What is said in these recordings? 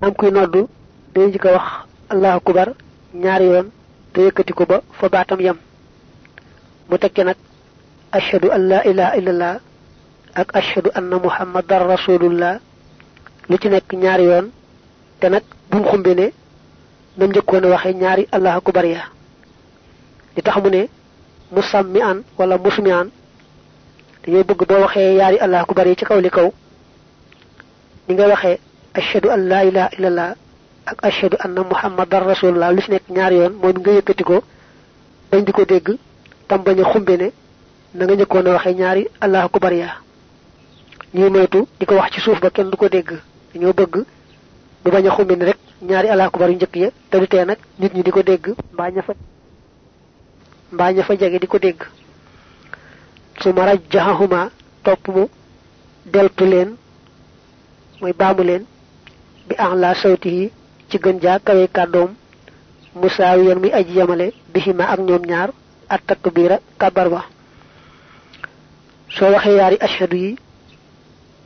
am kuy noddu day njëkk wax allahu akbar ñaari yoon te yëkkati ko ba fa baatam yam. Mu tekki nag ashhadu an la ilaha ak ashhadu anna muhammadar rasulullah. Lu ci nekk ñaari yoon te nag bu mu xumbe ne nam njëkkoon a waxee ñaari allahu akbar ya. Li tax mu ne musammi an wala musmi an dañoo bëgg boo waxee yaari allahu akbar yi ci kaw li kaw ni nga waxee ashhadu an la ilaha illallah ak ashhadu anna muhammadar rasulullah. Lu ci nekk ñaari yoon moom nga yëkkati ko bañ di ko dégg tam bañ a xumbe ne na nga njëkkoon a waxee ñaari allahu akbar ya. Ñuy moytu di ko wax ci suuf ba kenn du ko dégg. Dañoo bëgg bu bañ a xumbe ne rek ñaari allahu akbar yu ya te du tee nag nit ñi di ko dégg mbaa ña fa mbaa ña fa jege di ko dégg. Su ma rajjaxahuma topp mu deltu leen mooy baamu leen bi an la sawti yi ci gën jaa kawe kàddoom musaawi yoon muy aji yamale bihima ak ñoom ñaar at takbira kabar ba. Soo waxee yaari ashhadu yi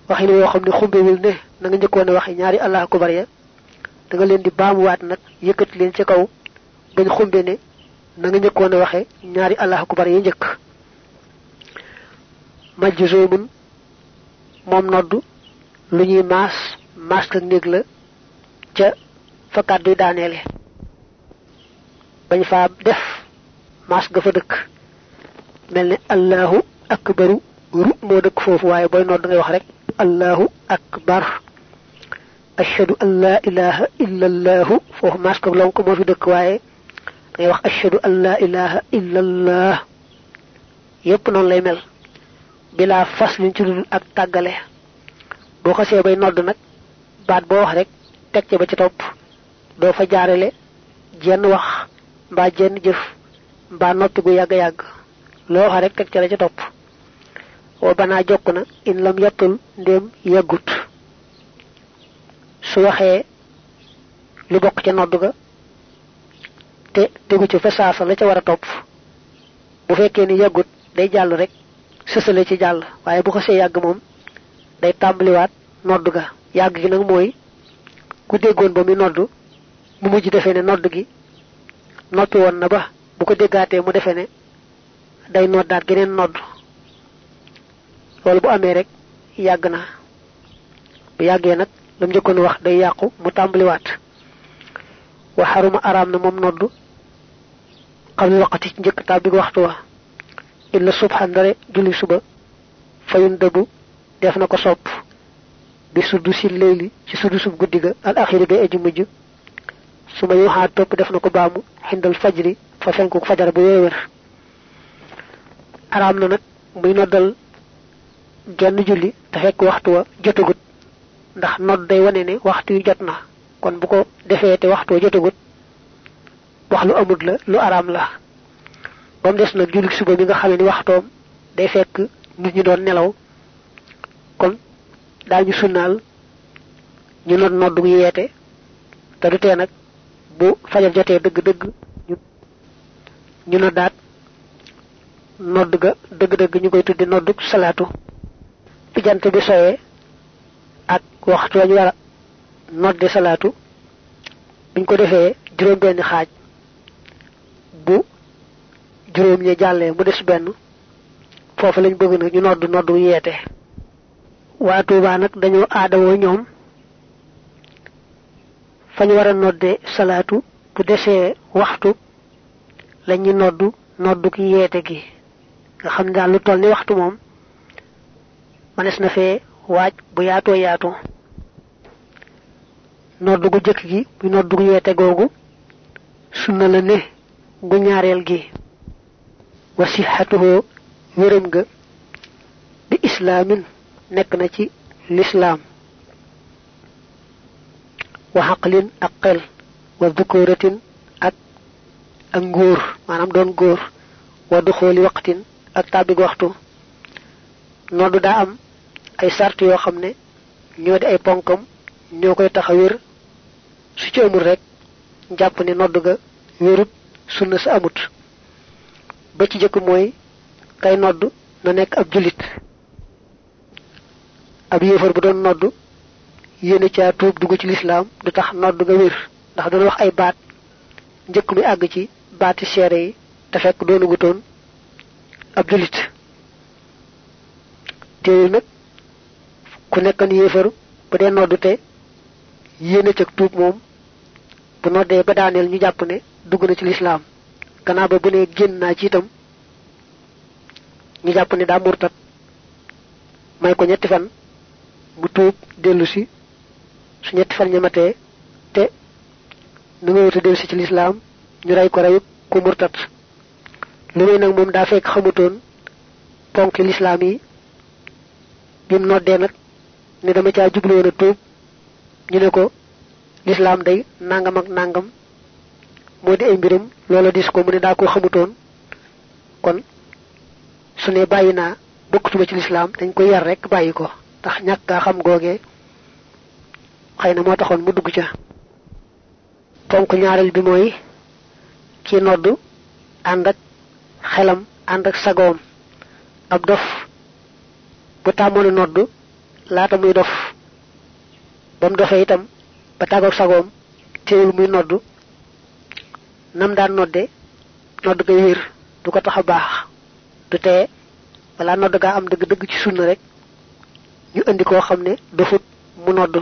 waxin woo xam ne xumbewul ne na nga njëkkoon a waxe ñaari allah akbar ya da nga leen di baamuwaat nag yëkkati leen ci kaw bañ xumbe ne na nga njëkkoon a waxe ñaari allah akbar ya njëkk. Majj zoomun moom noddu lu ñuy maas ak néeg la ca fa kàdduy daaneele. Bañ def maas ga fa dëkk. Allahu akbaru ru moo dëkk foofu waaye booy ngay wax rek allahu akbar. Ashhadu an la ilaha illa allahu foofu ko lonk moo fi dëkk waaye ngay wax ashhadu an la ilaha illa allah yépp noonu lay mel. Bilaa fas liñ ci dul ak tàggale. Boo xasee bay nodd nag baat boo wax rek teg ca ba ci topp. Doo fa jaarale jenn wax mbaa jenn jëf mbaa noppi gu yàgg yàgg. Loo wax rek teg ca la ca topp. Wa banaa jokk na in lam yattul ndéem yàggut su waxee lu bokk ca nodd ga te tegu ci fa saasa la ca war a topp. Bu fekkee ni yàggut day jàll rek sësale ci jàll. Waaye bu xasee yàgg moom day tàmbaliwaat ga yàgg gi nag mooy ku déggoon ba muy nodd mu mujj defee ne nodd gi noppi woon na ba bu ko déggaatee mu defee ne day noddaat geneen nodd. Loolu bu amee rek yàgg na. Bu yàggee nag lam njëkkoon wax day yàqu mu tàmbaliwaat. Wa xaruma araam na moom nodd xam ne ci njëkk waxtu wa. Illa subha ndare julli suba fayun dëbu def na ko bi suddu si leyli ci suddu sub guddi ga al axiri gay aji mujj su ma yuxaat topp def na ko baamu xindal fajri fa fenku fajar bu wéewér araam na nag muy noddal genn julli te fekk waxtu wa jotagut ndax nodd day wane ne waxtu yu kon bu ko defee te waxtu wa jotagut wax lu amut la lu araam la. Ba mu des nag julli suba mi nga xamee ni waxtoom day nit ñi doon nelaw. Kon daañu sunnaal ñu nodd nodd gu yeete te du tee nag bu fajar jotee dëgg-dëgg ñu noddaat nodd ga dëgg-dëgg ñu koy tuddi nodduk salaatu. Fi jant bi soyee ak waxtu wañu war a nodde salaatu buñ ko defee juróom benn xaaj bu juróom ñi jàllee mu des benn foofu lañ bëgg nag ñu nodd nodd yeete waa Tuubaa nag dañoo aadawoo ñoom fañ war nodde salaatu bu desee waxtu lañu noddu nodduk yeete gi. Nga xam lu toll ni waxtu moom manes na fee waaj bu yaatoo yaatu. Nodd gu jëkk gi bu nodd gu yeete googu sunna la ne gu ñaareel gi. Wa bi nekk na ci lislaam wa xaqlin ak wa dukuratin ak ak ngóor maanaam doon góor. Wa du xooli waqtin ak tàbbig waxtu. Noddu daa am ay sart yoo xam ne ñoo di ay ponkam ñoo koy tax a wér. Su ci amul rek jàpp ne nodd ga wérut sunna sa amut. Ba ci jëkk mooy kay nodd na nekk ab jullit ab yéefar bu doon nodd yéene caa tuub dugg ci lislaam du tax nodd nga wér. ndax dana wax ay baat njëkk muy àgg ci baati seere yi te fekk doonu gutoon ab julit téewul nag ku nekkan yéefar bu dee noddu te yéene cag tuub moom bu noddee ba daaneel ñu jàpp ne dugg na ci lislaam. Gannaaw ba bu ne génn naa ci itam ñu jàpp ne daa murtat. May ko ñetti fan mu tuub dellu si su ñetti fan ñamatee te nu nga wuta dellu si ci lislaam ñu rey ko reyub ku murtat lu may nag moom daa fekk xamutoon ponk lislaam yi bim noddee nag ne dama caa jubluwoon a tuub. Ñu ne ko lislaam day nangam ak nangam moo di ay mbiram loola dis ko mu ne daa ko xamutoon. Kon su ne bàyyi naa bokkutuma ci lislaam dañ ko yar rek bàyyi ko ndax ñàkk xam googee. Xëy na moo taxoon mu dugg ca. Ponk ñaareel bi mooy ki nodd ànd ak xelam ànd ak sagoom. Ab dof bu tàmmoon nodd laata muy dof. Ba mu dofee itam ba tàggoog sagoom muy nodd. Nam daan nodde nodd gay wér du ko tax a baax. Du tee balaa nodd gaa am dëgg-dëgg ci rek ñu indi koo xam ne mu nodd.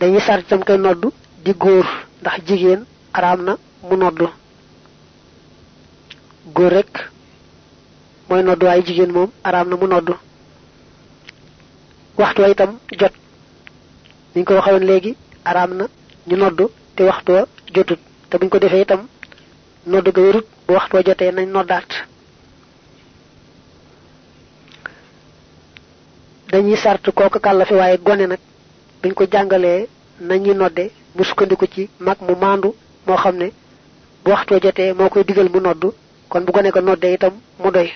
Dañuy sart itam koy nodd di góor ndax jigéen araam na mu nodd. Góor rek mooy nodd waaye jigéen moom araam na mu nodd. Waxtu wa itam jot. Niñ ko waxoon léegi araam na ñu nodd te waxtu wa jotut. Te buñ ko defee itam nodd ga wérut waxtu wa jotee nañ noddaat dañuy sart kooku kàllafe waaye gone nag buñ ko jàngalee nañu nodde mu sukkandiku ci mag mu maandu moo xam ne bu waxtu wa jotee moo koy digal mu nodd kon bu gone ko noddee itam mu doy.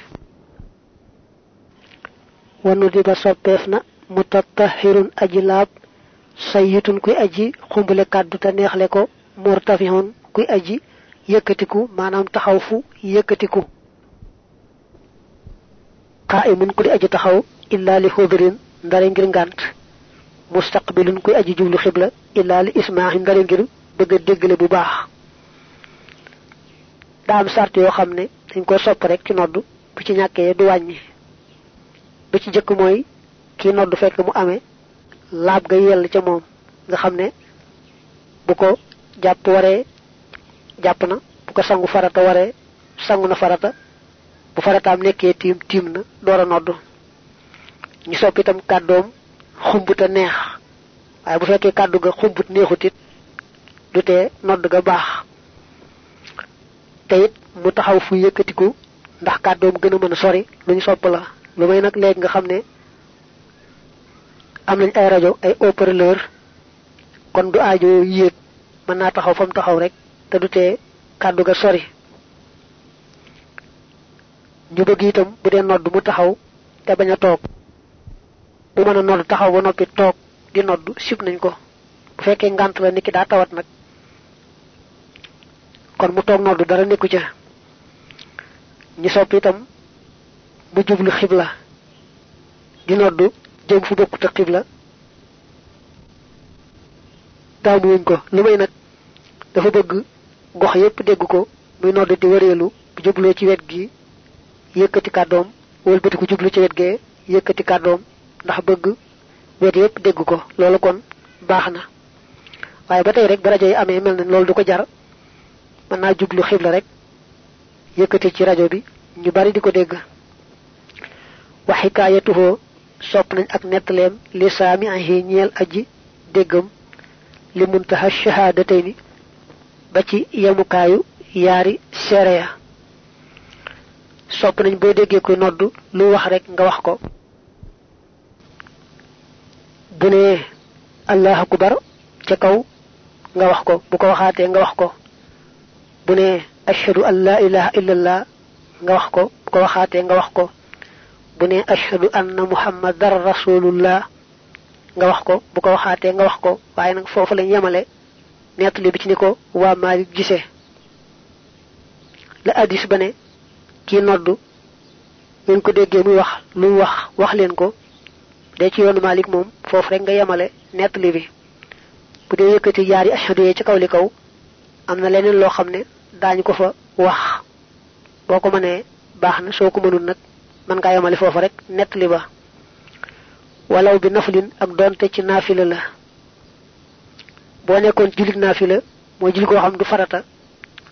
Wanu di ba soppeef na mutatahirun aji laab sayyitun kuy aji xumbule kàddu te neexle ko murtafihun kuy aji yëkkatiku maanaam taxaw fu yëkkatiku qaa'imun ku di aji taxaw illa li xudrin ndare ngir ngànt mustaqbilun kuy aji jublu xibla illa li ismaahi ndare ngir bëgg a déggale bu baax. Daa am sart yoo xam dañ ko sopp rek ci nodd bu ci ñàkkee du wàññi. Ba ci jëkk mooy kii nodd fekk mu amee laab ga yell ca nga bu ko na bu ko sangu farata waree sangu na farata bu farataam nekkee tiim tiim na door a nodd ñu sopp itam kàddoom xumbuta neex. Waaye bu fekkee kàddu ga xumbut neexut it du tee nodd ga baax. Te it mu taxaw fu yëkkatiku ndax kàddoom gën a mën a sori lu ñu sopp la. Lu may nag léegi nga xam ne am nañ ay rajo ay haut-parleur kon du aajo yéeg. Mën naa taxaw fa mu taxaw rek te du kàddu ga sori ñu bëgg itam bu dee nodd mu taxaw te bañ a toog. Bu mën a nodd taxaw ba noppi toog di nodd sib nañ ko. Bu fekkee ngànt la niki daa tawat nag. Kon mu toog nodd dara nekku ca. Ñu sopp itam mu jublu xibla. Di nodd jëm fu bokkut ak xibla. Taamuwuñ ko. Lu may nag dafa bëgg gox yépp dégg ko muy nodd di wëreelu bu jubloo ci wet gi yëkkati kàddoom wëlbati ko jublu ci wet gee yëkkati kàddoom ndax bëgg wet yépp dégg ko loolu kon baax na. Waaye ba tey rek ba rajo yi amee mel loolu du ko jar mën naa jublu xibla rek yëkkati ci rajo bi ñu bari di ko dégg. Wa xikaayatuhoo sopp nañ ak nettaleem li saamihi ñeel aji déggam li muntaha shahaadatayni ba ci yemukaayu yaari ya sopp nañ boo déggee koy nodd lu wax rek nga wax ko. Bu ne allahu akbar ca kaw nga wax ko bu ko waxaatee nga wax ko. Bu ne ashhadu an la ilaha illallah nga wax ko bu ko waxaatee nga wax ko. Bu ne ashhadu anna muhammadar rasulullah nga wax ko bu ko waxaatee nga wax ko. Waaye nag foofu lañ yemale bi ci ni ko waa gisee la addis ba ne kii noddu. Ngeen ko déggee muy wax lu wax wax leen ko. De ci yoonu Maalik moom foofu rek nga yemale nettali bi. Bu dee yëkkati yaari ashhadu yee ci kaw li kaw am na leneen loo xam ne daañu ko fa wax. Boo ko mënee baax na soo ko mënul nag mën ngaa yemale foofu rek nettali ba. Walaw bi naflin ak donte ci naafila la. Boo nekkoon julit naafila mooy julli koo xam du farata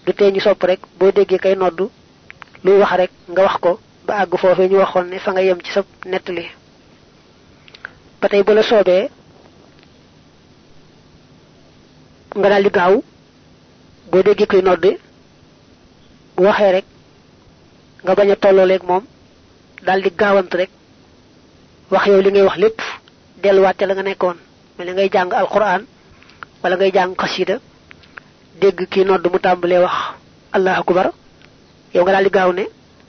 du tee ñu sopp rek boo déggee kay noddu luy wax rek nga wax ko ba àgg foofee ñu waxoon ne fa nga yem ci sa nettali. Ba tey bu la soobee nga daal di gaaw boo déggee koy nodd bu rek nga bañ a tollooleeg moom daal di gaawant rek wax yow li ngay wax lépp delluwaat ca la nga nekkoon. Mel ngay jàng alquran wala ngay jàng xasida dégg kii nodd mu tàmbalee wax allah akbar yow nga daal di gaaw ne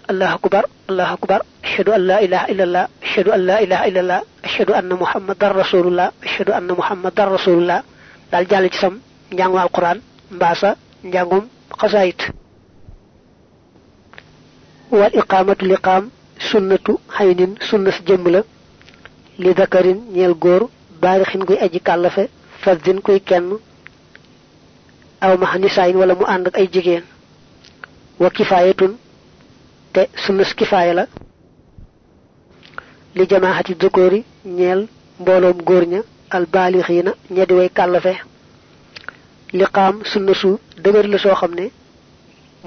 allah akbar allah akbar ashhadu an la ilaha illallah ashhadu an la ilaha illallah ashhadu anna muhammadar rasulullah ashhadu anna muhammadar rasulullah daal jàll ci sam njàngum alquran mbaasa njàngum xasaayit wal iqamatu liqaam sunnatu xaynin sunna si jëmm la li dakarin ñeel góor baarixin kuy aji kàllafe fardin kuy kenn aw ma nisaayin wala mu ànd ak ay jigéen wa kifaayatun te sunna si kifaaya la li jamaahati dukóori ñeel mbooloom góor ña al baalixiina ña di way kàllafe. Liqaam sunna su dëgër la soo xam ne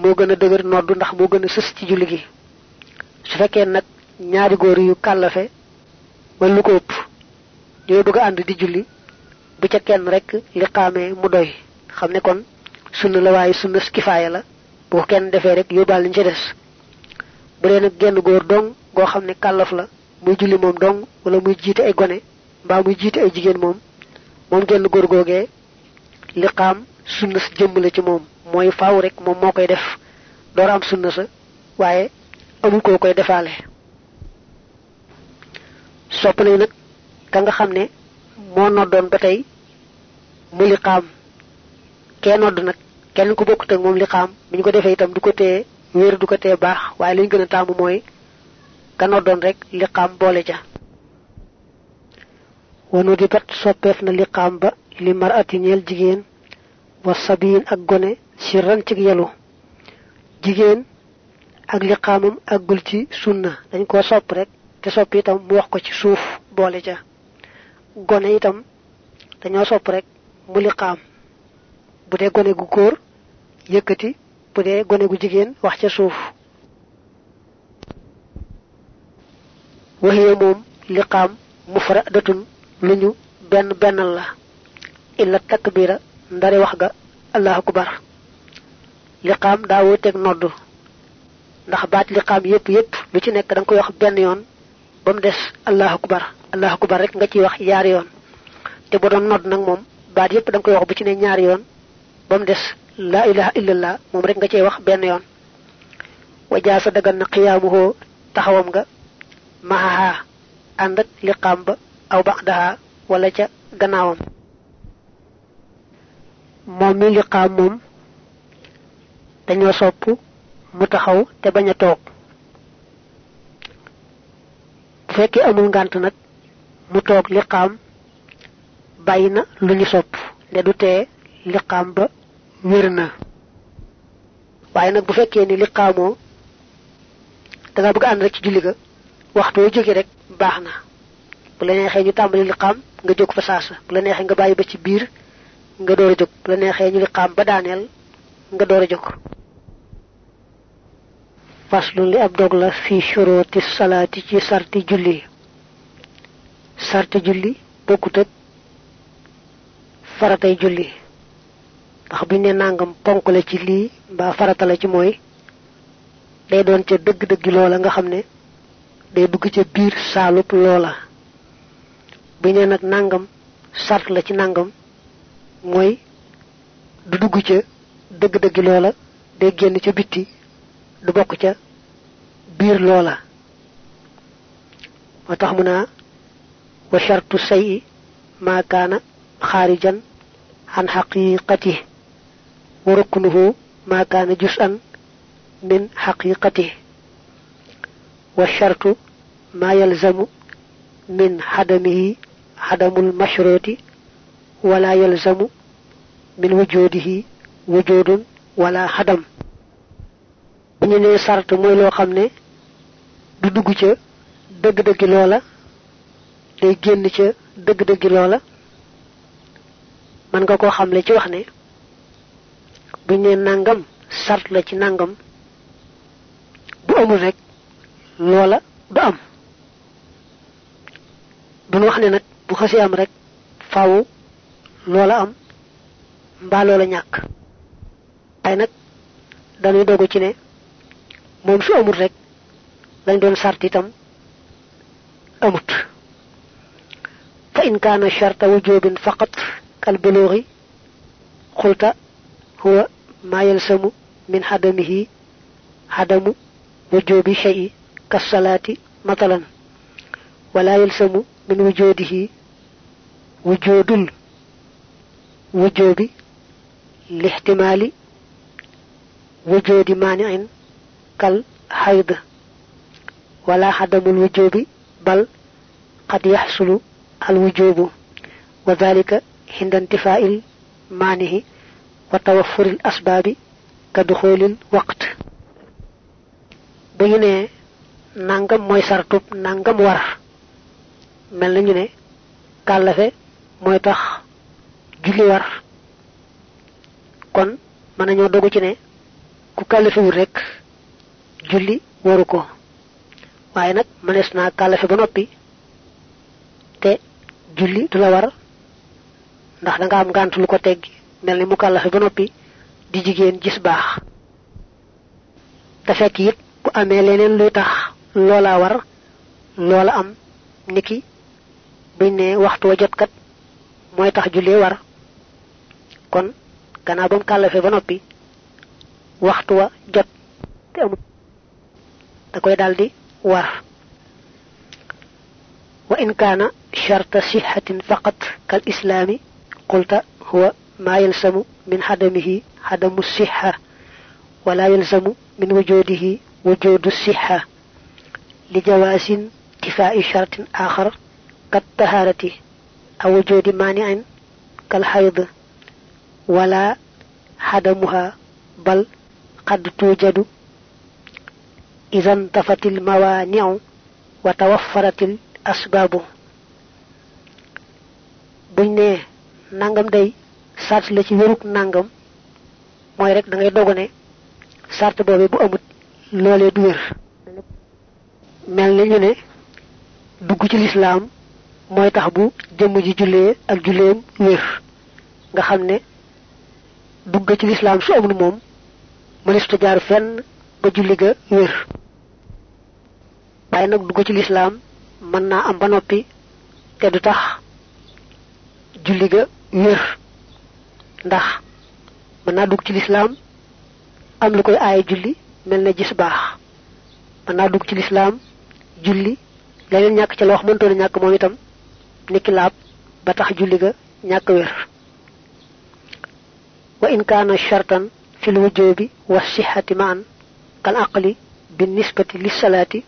moo gën a dëgër noddu ndax moo gën a sës ci julli gi. Su fekkee nag ñaari góor yu kàllafe wala lu ko ëpp ñooy bëgg a ànd di julli bu ca kenn rek liqaamee mu doy. Xam ne kon sunna la waaye sunna kifaaya la bu ko kenn defee rek yóbbaal liñ ci des. Bu nag genn góor dong goo xam ne la muy julli moom dong wala muy jiite ay gone mbaa muy jiite ay jigéen moom moom genn góor googee liqaam sunna sa jëmm la ci moom. Mooy faaw rek moom moo koy def. Door am sunna sa waaye amul koo koy defaale. Sopp nag ka nga xam ne moo noddoon ba nag kenn ku bokkut ak moom liqaam bi ñu ko defee itam du ko tee wéer du ko tee baax waaye li ñu gën a rek liqaam boole ca. Wanu di bat soppeef na liqaam ba li marati ñeel jigéen wa sabiin ak gone ci ran ci yelu. Jigéen ak liqaamam àggul ci sunna dañ koo sopp rek te sopp itam mu wax ko ci suuf boole ca. Gone itam dañoo sopp rek mu liqaam bu dee gone gu góor yëkkati bu dee gone gu jigéen wax ca suuf. Waxiye moom liqaam mufradatun lu ñu benn bennal la. Illa takbira ndare wax ga allahu akbar. Liqaam daa wuteeg noddu ndax baat liqaam yépp yépp lu ci nekk da nga koy wax benn yoon ba mu des allahu akbar. Allahu akbar rek nga ciy wax yaari yoon. Te bu doon nodd nag moom baat yépp koy wax bu ci ne ñaari yoon ba mu laa ilaha illallah moom rek nga ciy wax benn yoon. Wajaa sa dagan na xiyaamuhoo taxawam nga. Maxaha ànd ak liqaam ba aw baxdaha wala ca gannaawam. Moom mi liqaam moom dañoo sopp mu taxaw te bañ a toog. Bu fekkee amul ngànt nag mu ñu sopp du liqaam ba wér na. Waaye nag bu fekkee ni liqaamoo da nga bëgg ànd rek ci julli ga wu jóge rek baax na. Bu la neexee ñu tàmbali liqaam nga jóg fa saasa. Bu la neexee nga bàyyi ba ci biir nga door a bu la neexee ñu liqaam ba daaneel nga door a faslu li ab dog la fi shuruti salaati ci sarti julli. Sarti julli bokkut ak faratay julli ndax buñ ne nangam ponk la ci lii mbaa farata la ci mooy day doon ca dëgg-dëgg loola nga xam ne day dugg ca biir saalub loola. Buñ ne nag nangam sart la ci nangam mooy du dugg ca dëgg-dëgg loola day génn ca bitti du bokk ca biir loola. Moo tax wa shartu sayi maa kaana an xaqiqati wa ruknuhu maa kaana juz'an min xaqiqati wa shartu maa yalzamu min xadamihi hadamul mashruti wala yalzamu min wujudihi wujudun wala hadam ñu ne sart mooy loo xam ne du dugg ca dëgg-dëggi loola day génn ca dëgg-dëggi loola. Man nga koo xamle ci wax ne buñ ne nangam sart la ci nangam. Bu amul rek loola du am. Duñ wax ne nag bu xasee am rek faaw loola am mbaa loola ñàkk. Waaye nag dañuy dogu ci ne moom su amul rek lañ doon sart itam amut. Fa in kaana sharta wujubin faqat kal bulughi qulta huwa ma yalsamu min hadamihi hadamu wujubi shay'i kassalati matalan ولا يلزم من وجوده وجود الوجوب لاحتمال وجود مانع كالحيض ولا عدم الوجوب بل قد يحصل الوجوب وذلك عند انتفاء المانع. وتوفر الأسباب كدخول الوقت بينه nangam moy sartub nangam war mel nañu ne kàllafe mooy tax julli war kon mën nañoo dogu ci ne ku kàllafewul rek julli waru ko waaye nag mënees naa kàllafe ba noppi te julli du la war ndax da nga am ngànt lu ko teggi mel ni mu kàllafe ba noppi di jigéen gis baax. Te fekk it bu amee leneen luy tax loola war loola am. Niki buñ ne waxtu wa kat mooy tax war. Kon gannaaw ba mu kàllafe ba noppi waxtu wa jot te amut da koy daldi war. Wa in kaana sharta sixatin faqat kal islaami qulta huwa ما يلزم من عدمه عدم الصحة ولا يلزم من وجوده وجود الصحة لجواز انتفاء شرط آخر كالطهارة أو وجود مانع كالحيض ولا عدمها بل قد توجد إذا انتفت الموانع وتوفرت الأسباب. بني نانغم داي sart la ci wéruk nangam mooy rek da ngay dogu ne sart boobu bu amut loolee du wér. Mel ñu ne dugg ci lislaam mooy tax bu jëmm ji jullee ak julleem wér. Nga xam ne dugg ci lislaam su amul moom mënees jaar fenn ba julli ga wér. Waaye nag dugg ci am ba noppi du tax julli ga ndax menaduk naa selam, ci lislaam am lu koy aaye julli mel na gis baax. Mën naa dugg ci lislaam julli leneen ñàkk ca la wax ñàkk moom itam niki laab ba tax julli ga ñàkk wér. Wa in kaana shartan fi wujubi wa sihhati ma'an kal aqli bin nisbati lis salati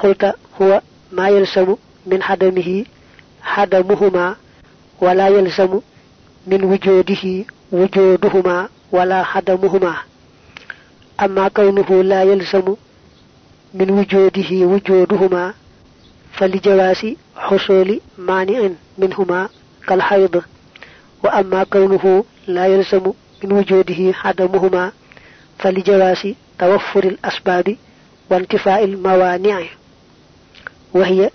qulta huwa ma yalzamu min hadamihi hadamuhuma wa la من وجوده وجودهما ولا حدمهما أما كونه لا يلزم من وجوده وجودهما فلجواز حصول مانع منهما كالحيض. وأما كونه لا يلزم من وجوده عدمهما فلجواز توفر الأسباب وانتفاء الموانع. وهي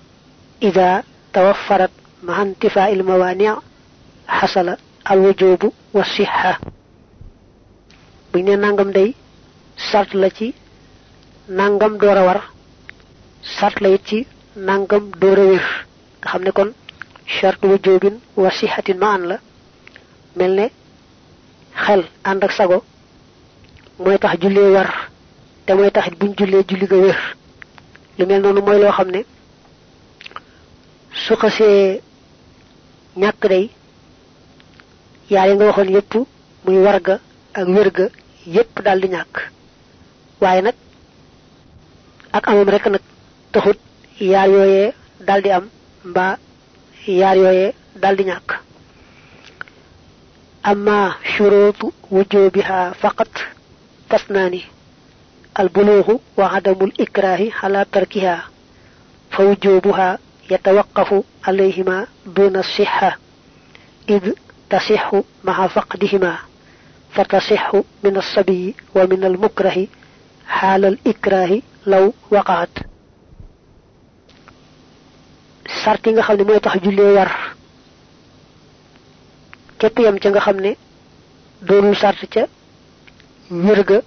إذا توفرت مع انتفاء الموانع حصل al wujubu wa sihha buñ ne nangam day sart la ci nangam doora war sart la ci nangam doora wér. Nga xam kon shart wujubin wa sihatin ma an la melne xel ànd ak sago mooy tax jullee war te mooy taxit buñ jullee julli ga wér. Lu mel noonu mooy loo xam su xasee ñàkk day yaar yi nga waxoon yépp muy warga ak wérga yépp daal di ñàkk waaye nag ak amam rek nag taxut yaar yooyee daldi am mbaa yaar yooye daldi ñàkk amma shurutu wujubiha faqat tasnaani البلوغ وعدم الإكراه على تركها فوجوبها يتوقف عليهما دون الصحة إذ تصح مع فقدهما فتصح من الصبي ومن المكره حال الإكراه لو وقعت sarti nga xamne moy tax julle war képp yam ci nga xamne doonul sart ca wërga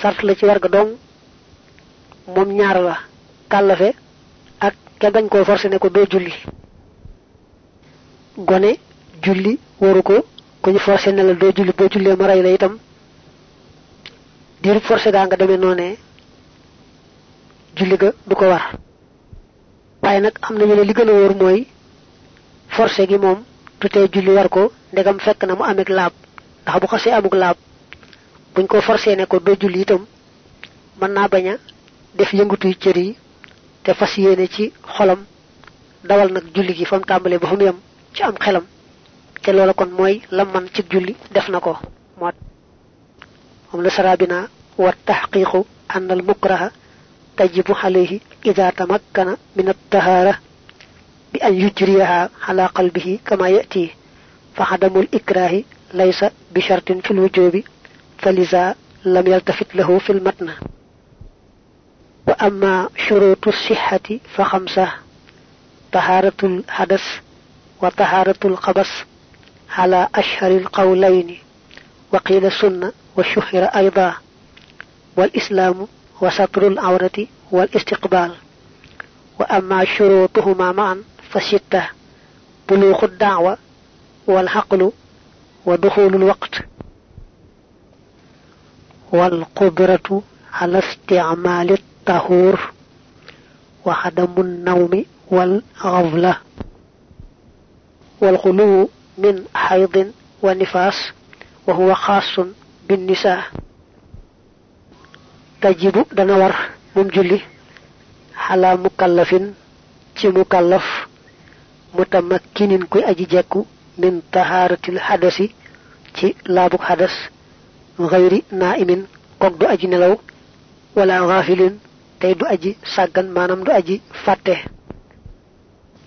sart la ci warga dong mom ñaar la kalafe ak ke bañ ko forcé ne ko do julli gone julli waru ko ku ñu forcé ne la do julli bo julle ma ray la itam. Diru forcé ga nga demé noné julli ga du ko war. Waye nak amna ñu li gëna wor moy forcé gi mom tuté julli war ko ndegam fekk na mu amek laab. Ndax bu xasse amuk laab buñ ko forcé ne ko do julli itam man na baña def yëngutu yi te fas ci xolam dawal nag julli gi fam tàmbale ba fam yam ci am xelam te loola kon mooy lam man ci julli def na ko moo moom la sarabina wa tahqiqu an al mukraha tajibu alayhi idha tamakkana min at-tahara bi an yujriha ala qalbihi kama yati fa hadamul ikrahi laysa bi shartin fil wujubi فلذا لم يلتفت له في المتن وأما شروط الصحة فخمسة طهارة الحدث وطهارة القبس على أشهر القولين وقيل سنة وشهر أيضا والإسلام وستر العورة والاستقبال. وأما شروطهما معا فستة بلوغ الدعوة والحقل ودخول الوقت. والقدرة على استعمال الطهور وعدم النوم والغفلة. والغلو من حيض ونفاس وهو خاص بالنساء تجب دنور ممجلي على مكلف تي مكلف متمكن كي اجي جاكو من طهارة الحدث تي لابك حدث غير نائم كوك دو اجي نلو ولا غافل tay du aji sàggan maanaam du aji fàtte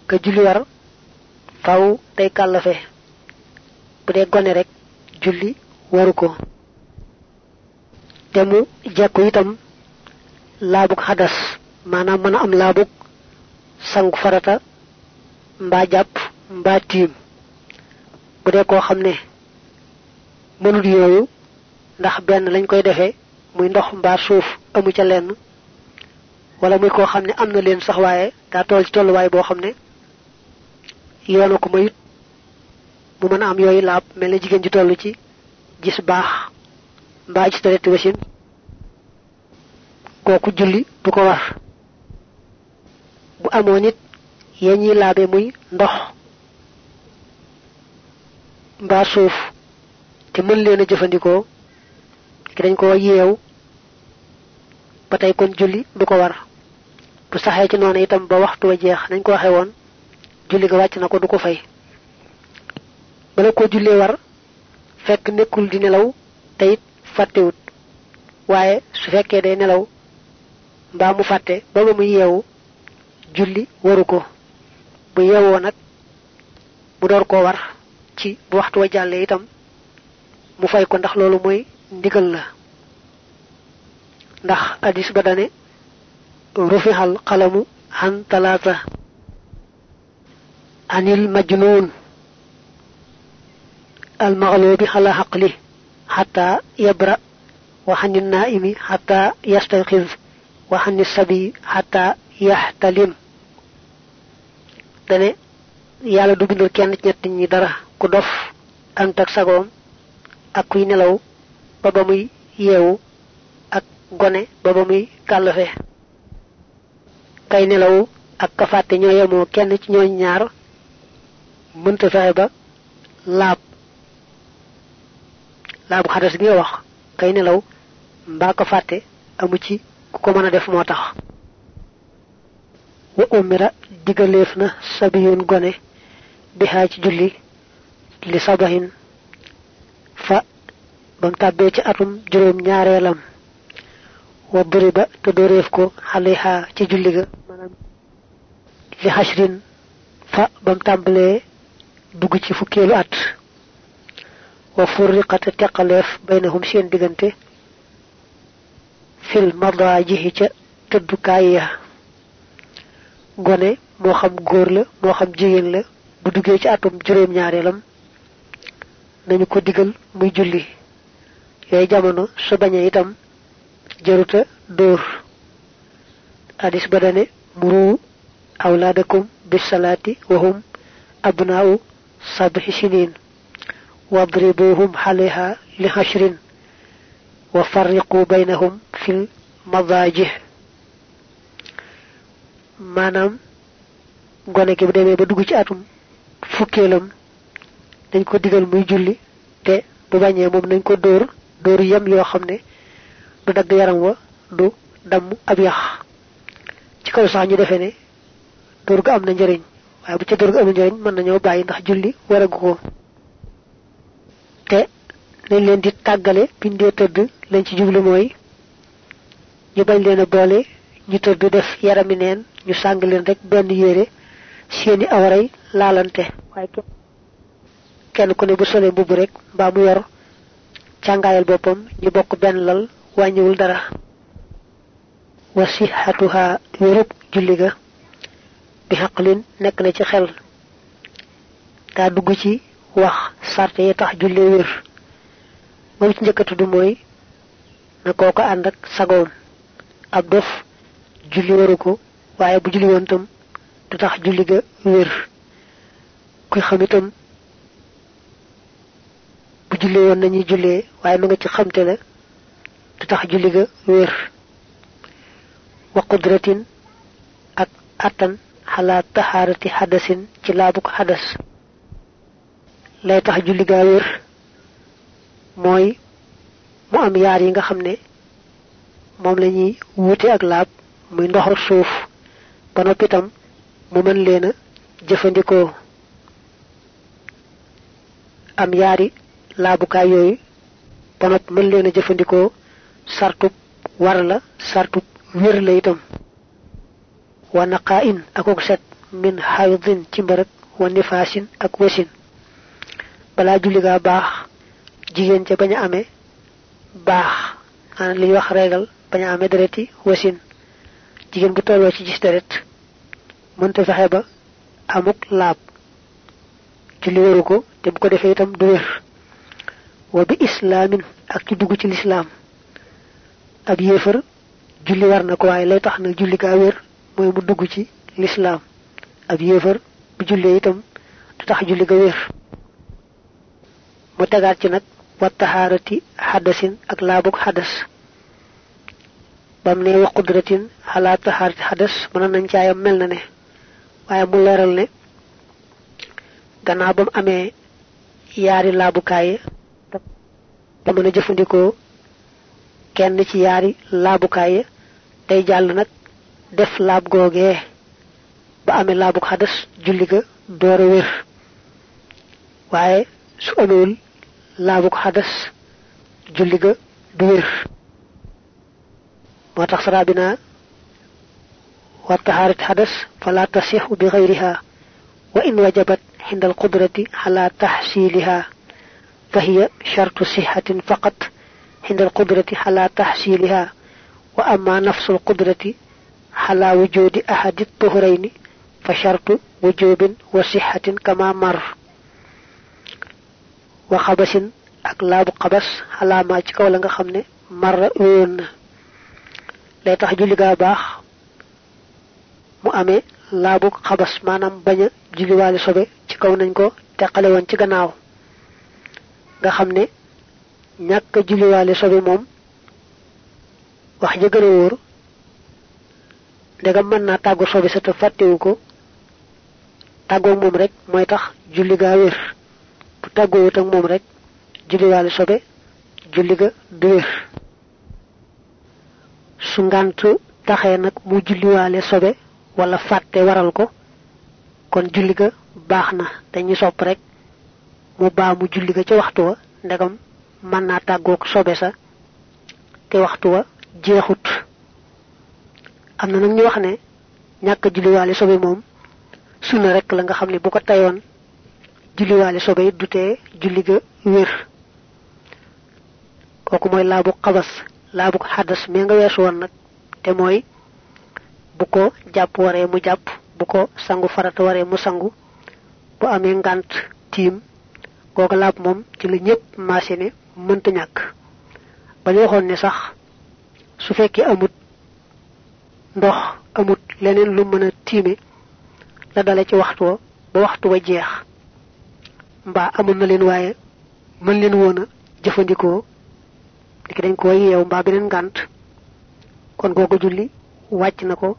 ka julli war faw day kàllafe bu dee gone rek julli waru ko. Te mu jekku itam laabug xadas maanaam mën am laabug sangu farata mbaa jàpp mbaa tiim. Bu dee koo xam ne mënul yooyu ndax benn lañ koy defee muy ndox mbaa suuf amu ca lenn wala muy koo xam ne am na leen sax waaye daa toll ci tolluwaay boo xam ne ko mu mën am yooyu laab mel ne jigéen ji toll ci gis mbaa gis deret wasin kooku julli du ko war. Bu amoo nit yee ñuy laabe muy ndox mbaa suuf te mën leen a ki dañ ko yeew ba tey kon julli du ko war. Bu saxee ci itam ba waxtu wa jeex nañ ko waxe woon julli ga wàcc na du ko fay bala ko jullee war fekk nekkul di nelaw te it fàttewut. Waaye su fekkee day nelaw mbaa mu fàtte ba ba mu yeewu julli waru ko. Bu yeewoo nag mu door koo war ci bu waxtu wa jàllee itam mu fay ko ndax loolu mooy ndigal la. Ndax hadis ba dane rufihal qalamu an talata anil majnun المغلوب على عقله حتى يبرأ وحن النائم حتى يستيقظ وحن الصبي حتى يحتلم dane yàlla du bindul kenn ci ñett ñi dara ku dof ant ak sagoom ak kuy nelaw ba ba muy yeewu ak gone ba ba muy kàllafe kay nelaw ak ka fàtte ñoo yemoo kenn ci ñooñ ñaar mënta fexe ba laab laabu xadas gi wax kay nelaw mbaa ko fàtte amu ci ku ko mën a def moo wa umira digaleef na sabiyun gone bi ci julli li sabahin fa bam tàbbee ci atum juróom ñaareelam wa duriba te dóoreef ko xaliha ci julli ga. Li xashrin fa bam tàmbalee dugg ci fukkeelu at وفرقت تقلف بينهم سين دغنتي في المضاجع تدكايا غوني مو خم غور لا مو خم جيين لا بو دوجي سي اتوم جوروم نياريلام نانيو كو ديغال موي جولي يي جامونو سو باغي ايتام جيروتا دور حديث بدني برو اولادكم بالصلاه وهم ابناء سبع سنين واضربوهم حلها لحشر وفرقوا بينهم في المضاجع. مانام غوني كي ديمي با دوجي اتوم فوكيلم نانكو ديغال موي جولي تي بو باغني موم نانكو دور دور يام يو خامني دو دغ يارام وا دو دم ابيخ ci kaw sax ñu defé né dor gu am na ndariñ waye bu ci dor gu am na ndariñ man nañu bayyi ndax julli waragu ko. Te lañ leen di tàggale biñ dee tëdd lañ ci jublu mooy ñu bañ leen a boole ñu tëdd def yarami neen ñu sàng leen rek benn yére seeni awaray laalante. Waaye kenn ku ne bu solee mbubb rek mbaa mu yor càngaayal boppam ñu bokk benn lal wàññiwul dara. Wa sihatuha wérub julli ga bi xaqlin nekk na ci xel. Daa dugg ci wax sarte yi tax jullee wér. Moom ci njëkk a tudd mooy na kooko ànd ak sagoom. Ab dof julli waru ko bu julli woon tam du tax julli ga wér. Kuy xam itam bu jullee woon nañuy jullee waaye ma nga ci xamte la du tax julli ga wér. Wa qudratin ak attan xalaat taxaarati xadasin ci laabuk xadas lay tax julli gaa wér mooy mu am yaar yi nga xam ne moom la ñuy wuute ak laab muy ndoxu suuf ba noppi itam mu mën leen a jëfandikoo. am yaari laabukaay yooyu ba noppi mën leen a jëfandikoo sartub war la la itam. wa naqaa in akuk set min xaydin ci mbërëg wa nifaasin ak wasin balaa julli gaa baax. Jigéen ca bañ a amee baax. Li wax reegal bañ a dereti wasin. Jigéen bu tolloo ci gis deret mënta fexe ba amuk laab. Julli waru ko te bu ko defee itam du wér. Wa bi islaamin ak ci dugg ci lislaam. Ab yéefar julli war na ko waaye lay tax na julli gaa wér mooy mu dugg ci lislaam. Ab yéefar bu jullee itam du tax julli ga wér mu tegaat ci nag wa taxaarati xadasin ak laabug xadas bam ne wa qudratin xalaa taxaarati xadas mën nañ caayam mel na ne waaye mu leeral ne gannaaw ba mu amee yaari laabukaay te mën a jëfandikoo kenn ci yaari laabukaay day jàll nag def laab googee. Ba amee laabug xadas julli ga door a wér. Waaye su amewul laabug xadas julli ga du wér. Moo tax saraa bi naa wa taxaarat xadas fala tasixu bi xayriha wa in wajabat xinda alqudrati ala taxsiliha fa hiya chartu sixatin faqat xinda alqudrati ala taxsiliha wa ama nafsu alqudrati ala wujudi ahadi tuhurayni fa chartu wujubin wa xabasin ak laabu xabas xalaamaa ci kaw la nga xam ne marra wéyoon tax julli mu amee laabu xabas maanaam bañ a julliwaale sobe ci kaw nañ ko teqale woon ci gannaaw. Nga xam ne ñàkk julliwaale sobe moom wax ja gën a wóor ndegam mën naa tàggu sobe sa ko rek tax julli bu tàggoowut ak moom rek julliwaale sobe julli ga wér su ngànt taxee nag mu sobe wala fàtte waral ko kon julli ga baax na dañuy sopp rek mu baamu julli ga ca waxtu wa ndegam mën naa tàggoog sobe sa te waxtu wa jeexut. Am na nag ñu wax ne ñàkk julliwaale sobe moom sunna rek la nga xam ne bu ko tayoon julliwaale sobe it dutee julli ga wér. Kooku mooy laabu xabas. Laabu xadas mi nga weesu woon nag te mooy bu ko jàpp waree mu jàpp bu ko sangu farata waree mu sangu bu amee ngant tiim googa laab moom ci la ñëpp maase ne mënta ñàkk. Ba ñu waxoon ne sax su fekkee amut ndox amut leneen lu mën a tiime la dale ci waxtu wa ba waxtu wa jeex mbaa amul na leen waaye mën leen woon a jëfandikoo. Dañ ko yeew mbaa beneen ngànt kon googu julli wàcc na ko